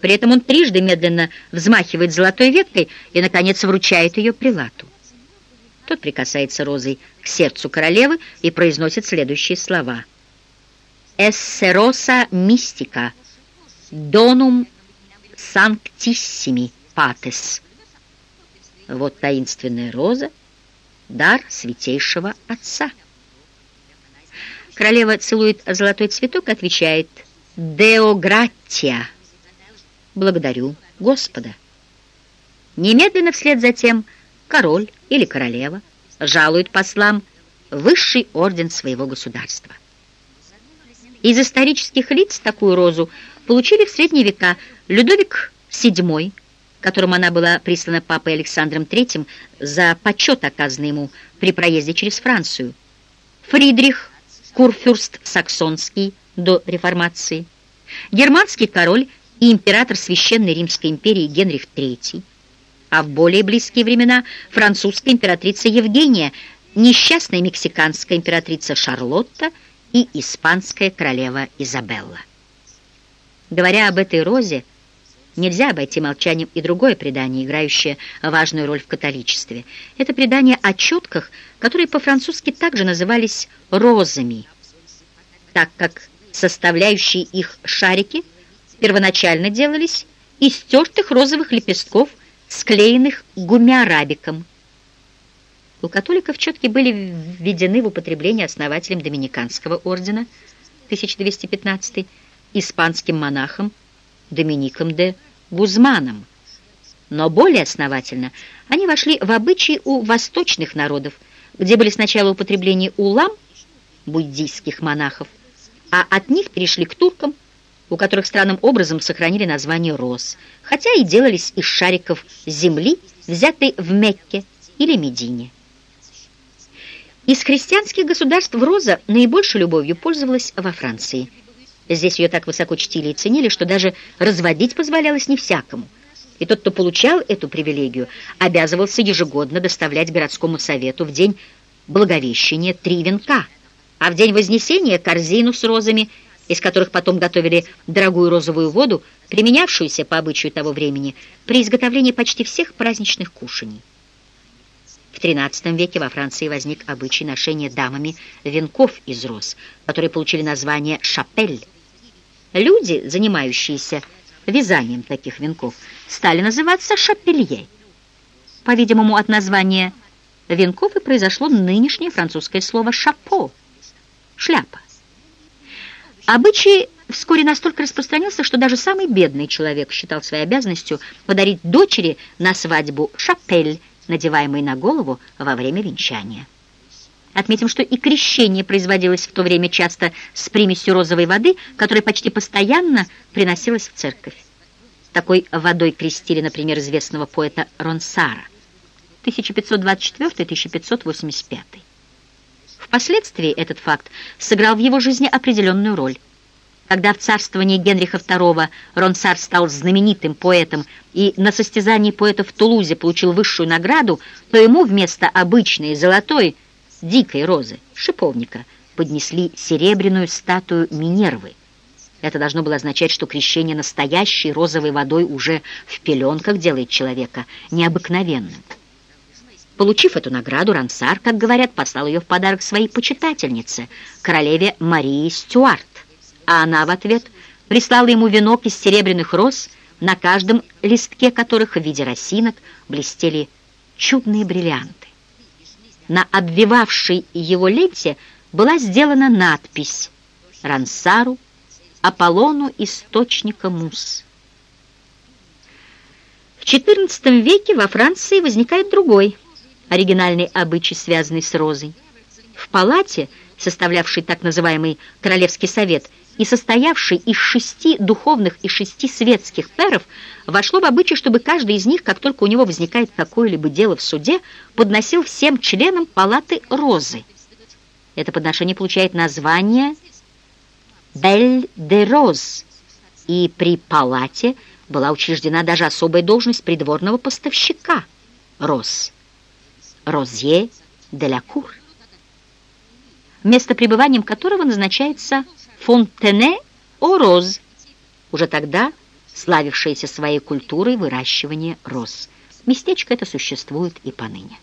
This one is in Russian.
При этом он трижды медленно взмахивает золотой веткой и, наконец, вручает ее прилату. Тот прикасается розой к сердцу королевы и произносит следующие слова. «Эссероса мистика, донум санктиссими патес». Вот таинственная роза, дар святейшего отца. Королева целует золотой цветок и отвечает «Део граттия» благодарю Господа. Немедленно вслед за тем король или королева жалуют послам высший орден своего государства. Из исторических лиц такую розу получили в средние века Людовик VII, которому она была прислана папой Александром III за почет, оказанный ему при проезде через Францию, Фридрих Курфюрст Саксонский до реформации, германский король и император Священной Римской империи Генрих III, а в более близкие времена французская императрица Евгения, несчастная мексиканская императрица Шарлотта и испанская королева Изабелла. Говоря об этой розе, нельзя обойти молчанием и другое предание, играющее важную роль в католичестве. Это предание о четках, которые по-французски также назывались розами, так как составляющие их шарики – первоначально делались из стертых розовых лепестков, склеенных гумиарабиком. У католиков четки были введены в употребление основателем Доминиканского ордена 1215 испанским монахом Домиником де Гузманом. Но более основательно они вошли в обычаи у восточных народов, где были сначала употребление улам, буддийских монахов, а от них перешли к туркам, у которых странным образом сохранили название роз, хотя и делались из шариков земли, взятой в Мекке или Медине. Из христианских государств роза наибольшей любовью пользовалась во Франции. Здесь ее так высоко чтили и ценили, что даже разводить позволялось не всякому. И тот, кто получал эту привилегию, обязывался ежегодно доставлять городскому совету в день Благовещения три венка, а в день Вознесения корзину с розами – из которых потом готовили дорогую розовую воду, применявшуюся по обычаю того времени при изготовлении почти всех праздничных кушаний. В XIII веке во Франции возник обычай ношения дамами венков из роз, которые получили название «шапель». Люди, занимающиеся вязанием таких венков, стали называться «шапелье». По-видимому, от названия венков и произошло нынешнее французское слово «шапо» — «шляпа». Обычай вскоре настолько распространился, что даже самый бедный человек считал своей обязанностью подарить дочери на свадьбу шапель, надеваемый на голову во время венчания. Отметим, что и крещение производилось в то время часто с примесью розовой воды, которая почти постоянно приносилась в церковь. Такой водой крестили, например, известного поэта Ронсара 1524-1585. Впоследствии этот факт сыграл в его жизни определенную роль. Когда в царствовании Генриха II Ронсар стал знаменитым поэтом и на состязании поэтов в Тулузе получил высшую награду, то ему вместо обычной золотой дикой розы, шиповника, поднесли серебряную статую Минервы. Это должно было означать, что крещение настоящей розовой водой уже в пеленках делает человека необыкновенным. Получив эту награду, Рансар, как говорят, послал ее в подарок своей почитательнице, королеве Марии Стюарт, а она в ответ прислала ему венок из серебряных роз, на каждом листке которых в виде росинок блестели чудные бриллианты. На обвивавшей его ленте была сделана надпись «Рансару, Аполлону источника мус». В XIV веке во Франции возникает другой – оригинальный обычай, связанный с розой. В палате, составлявшей так называемый Королевский совет, и состоявший из шести духовных и шести светских перов, вошло в обычай, чтобы каждый из них, как только у него возникает какое-либо дело в суде, подносил всем членам палаты розы. Это подношение получает название «Бель де Роз», и при палате была учреждена даже особая должность придворного поставщика роз. Розье де ла Кур, место пребыванием которого назначается Фонтене-о-Роз, уже тогда славившееся своей культурой выращивания роз. Местечко это существует и поныне.